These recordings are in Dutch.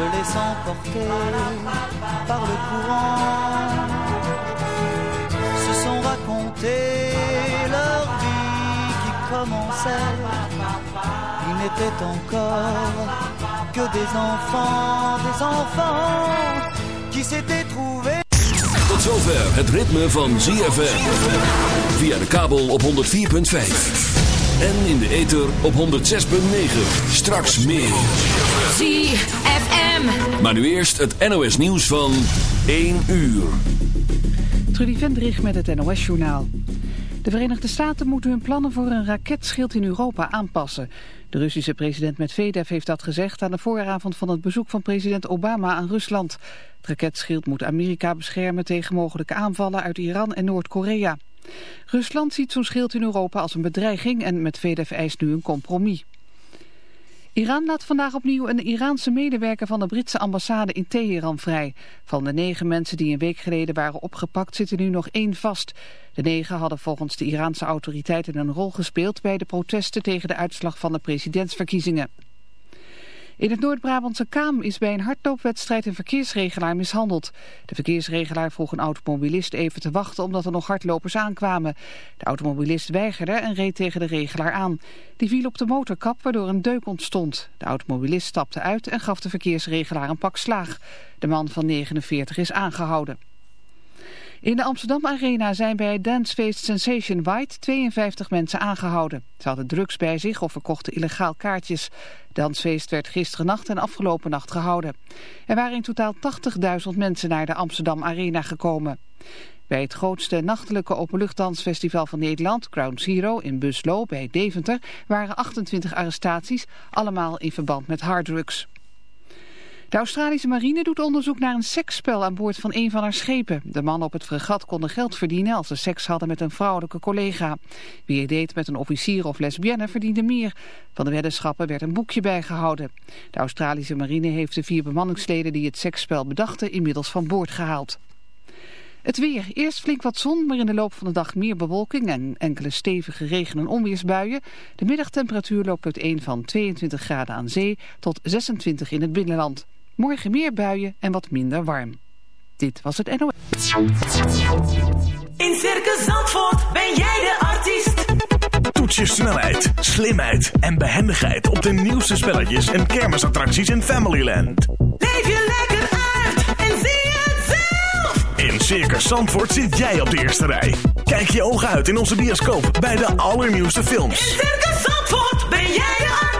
se laissant porter par le courant, se sont racontés leur vie qui commençait. Ils n'étaient encore que des enfants, des enfants qui s'étaient trouvés. Tot zover het ritme van ZFM. Via de kabel op 104.5. En in de ether op 106.9. Straks meer. ZFM. Maar nu eerst het NOS nieuws van 1 uur. Trudy Vendrich met het NOS-journaal. De Verenigde Staten moeten hun plannen voor een raketschild in Europa aanpassen. De Russische president Medvedev heeft dat gezegd aan de vooravond van het bezoek van president Obama aan Rusland. Het raketschild moet Amerika beschermen tegen mogelijke aanvallen uit Iran en Noord-Korea. Rusland ziet zo'n schild in Europa als een bedreiging en Medvedev eist nu een compromis. Iran laat vandaag opnieuw een Iraanse medewerker van de Britse ambassade in Teheran vrij. Van de negen mensen die een week geleden waren opgepakt zitten nu nog één vast. De negen hadden volgens de Iraanse autoriteiten een rol gespeeld bij de protesten tegen de uitslag van de presidentsverkiezingen. In het Noord-Brabantse Kaam is bij een hardloopwedstrijd een verkeersregelaar mishandeld. De verkeersregelaar vroeg een automobilist even te wachten omdat er nog hardlopers aankwamen. De automobilist weigerde en reed tegen de regelaar aan. Die viel op de motorkap waardoor een deuk ontstond. De automobilist stapte uit en gaf de verkeersregelaar een pak slaag. De man van 49 is aangehouden. In de Amsterdam Arena zijn bij dancefeest Sensation White 52 mensen aangehouden. Ze hadden drugs bij zich of verkochten illegaal kaartjes. Dansfeest werd gisteren nacht en afgelopen nacht gehouden. Er waren in totaal 80.000 mensen naar de Amsterdam Arena gekomen. Bij het grootste nachtelijke openluchtdansfestival van Nederland, Ground Zero in Buslo bij Deventer, waren 28 arrestaties, allemaal in verband met harddrugs. De Australische marine doet onderzoek naar een seksspel aan boord van een van haar schepen. De mannen op het fregat konden geld verdienen als ze seks hadden met een vrouwelijke collega. Wie er deed met een officier of lesbienne verdiende meer. Van de weddenschappen werd een boekje bijgehouden. De Australische marine heeft de vier bemanningsleden die het seksspel bedachten inmiddels van boord gehaald. Het weer. Eerst flink wat zon, maar in de loop van de dag meer bewolking en enkele stevige regen- en onweersbuien. De middagtemperatuur loopt uiteen van 22 graden aan zee tot 26 in het binnenland. Morgen meer buien en wat minder warm. Dit was het NOS. In Circus Zandvoort ben jij de artiest. Toets je snelheid, slimheid en behendigheid op de nieuwste spelletjes en kermisattracties in Familyland. Leef je lekker uit en zie het zelf. In Circus Zandvoort zit jij op de eerste rij. Kijk je ogen uit in onze bioscoop bij de allernieuwste films. In Circus Zandvoort ben jij de artiest.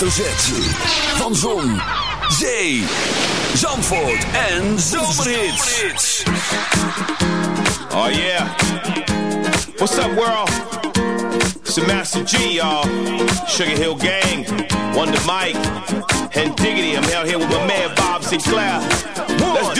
hoofdletter Z van Zon, Zee, Zandvoort en Zomerhits. Oh yeah. What's up world? It's the Master G, y'all. Sugar Hill Gang, Wonder Mike, and Diggity. I'm out here with my man Bob Sinclair. Let's do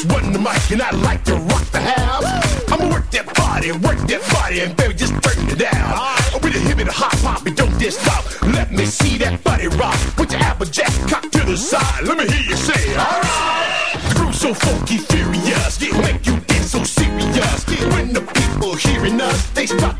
just run the mic and I like to rock the house. I'ma work that body, work that body, and baby, just turn it down. Right. With a hip and a hop hop, and don't just stop. Let me see that body rock. Put your apple jack cock to the side. Let me hear you say, alright. The groove so funky, furious, it make you get so serious. When the people hearing us, they stop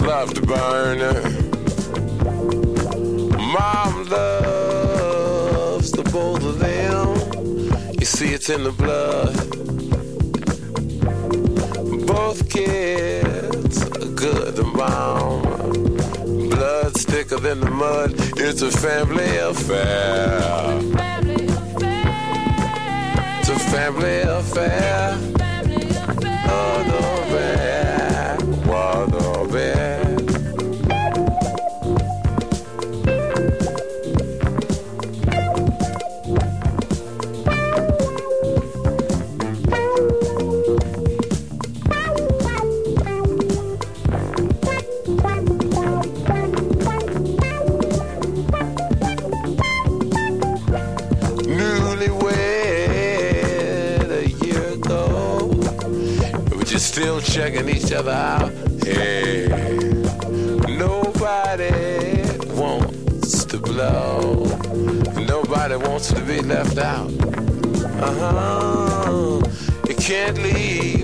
love to burn. Mom loves the both of them. You see, it's in the blood. Both kids are good to mom. Blood thicker than the mud. It's a family affair. It's a family affair. Oh. Checking each other out. Hey, nobody wants to blow. Nobody wants to be left out. Uh huh. You can't leave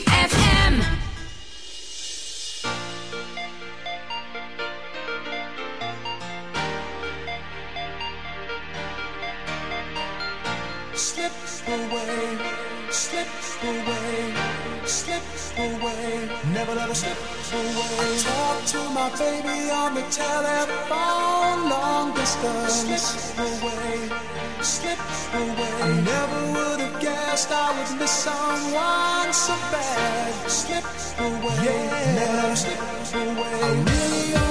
so bad. Slip away, yeah. now slip away.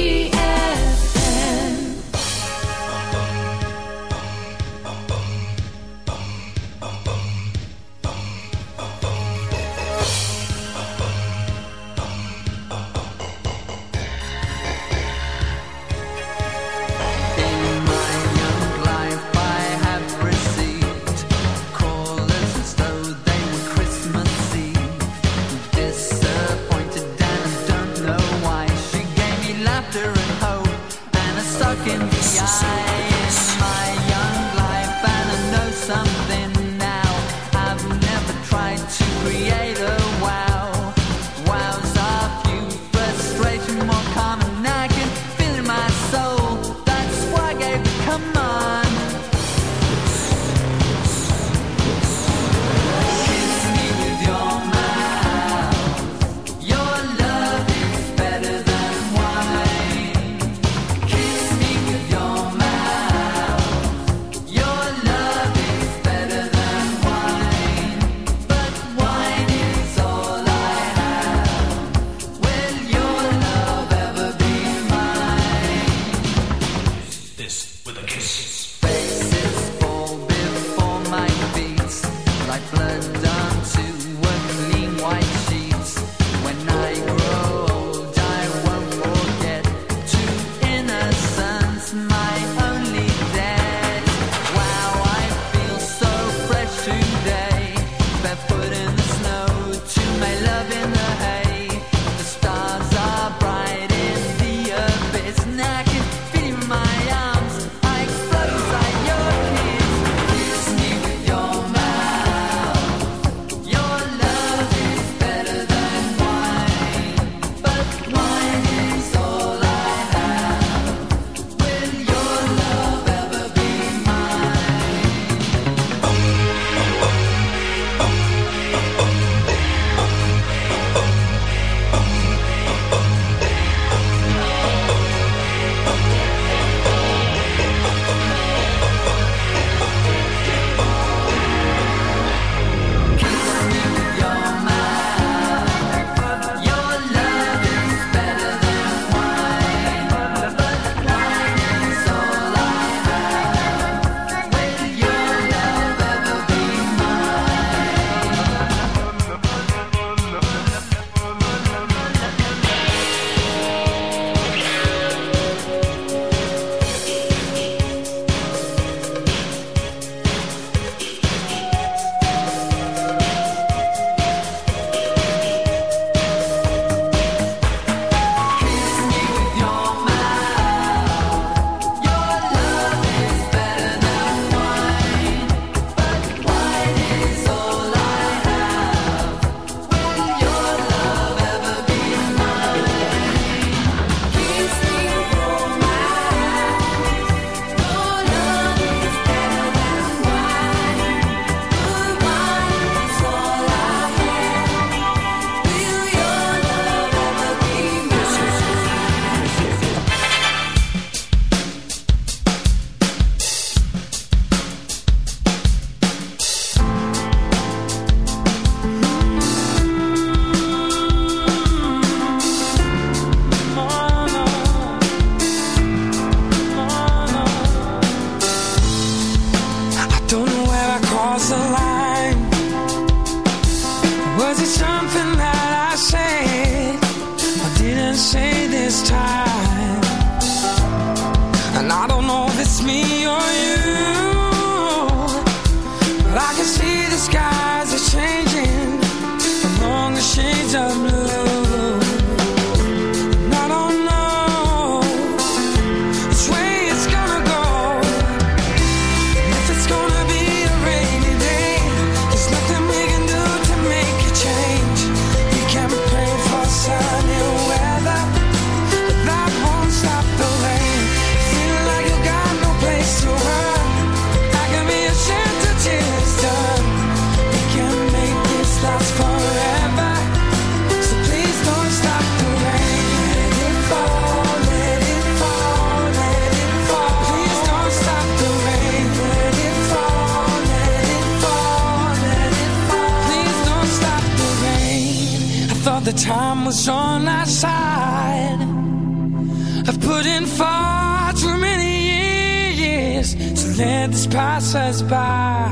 I've put in far too many years, to let this pass us by.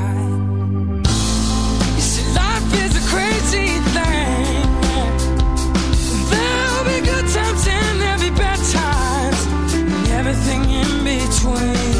You see, life is a crazy thing. There'll be good times and there'll be bad times, and everything in between.